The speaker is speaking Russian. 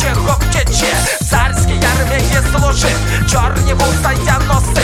Чехов тече, царський армії служив, чорні вуса я носив